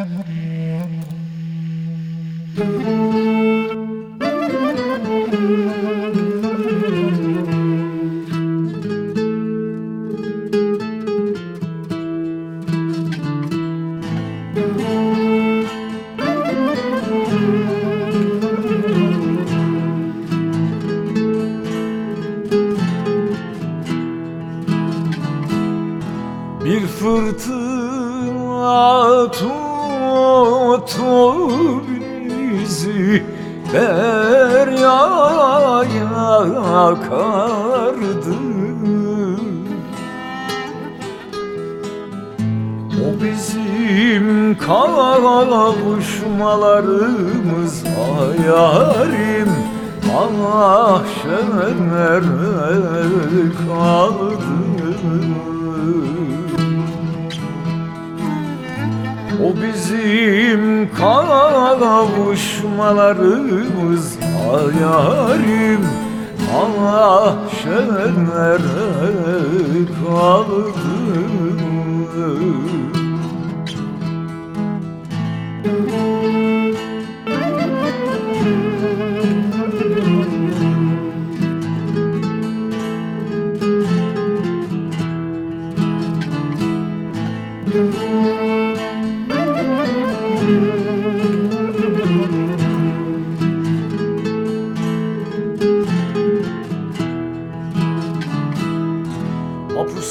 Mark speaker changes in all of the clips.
Speaker 1: Bir fırtına tuttu bizi deryaya kardı O bizim kavuşmalarımız ayarim Mahşer kaldı O bizim kavuşmalarımız ayarim Mahşer kaldı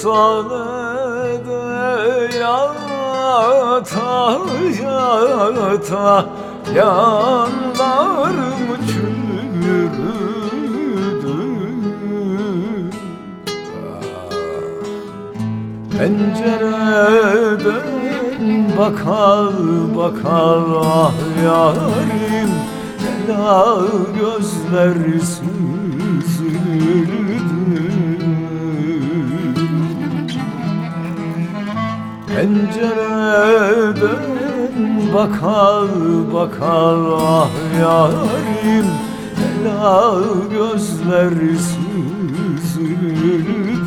Speaker 1: Hapishanede yata yata Yanlarım çürüdü Pencereden bakar bakar ah yarim Ela gözler süzüldü Pencereden bakar bakar ah yarim Ela gözler süzüldü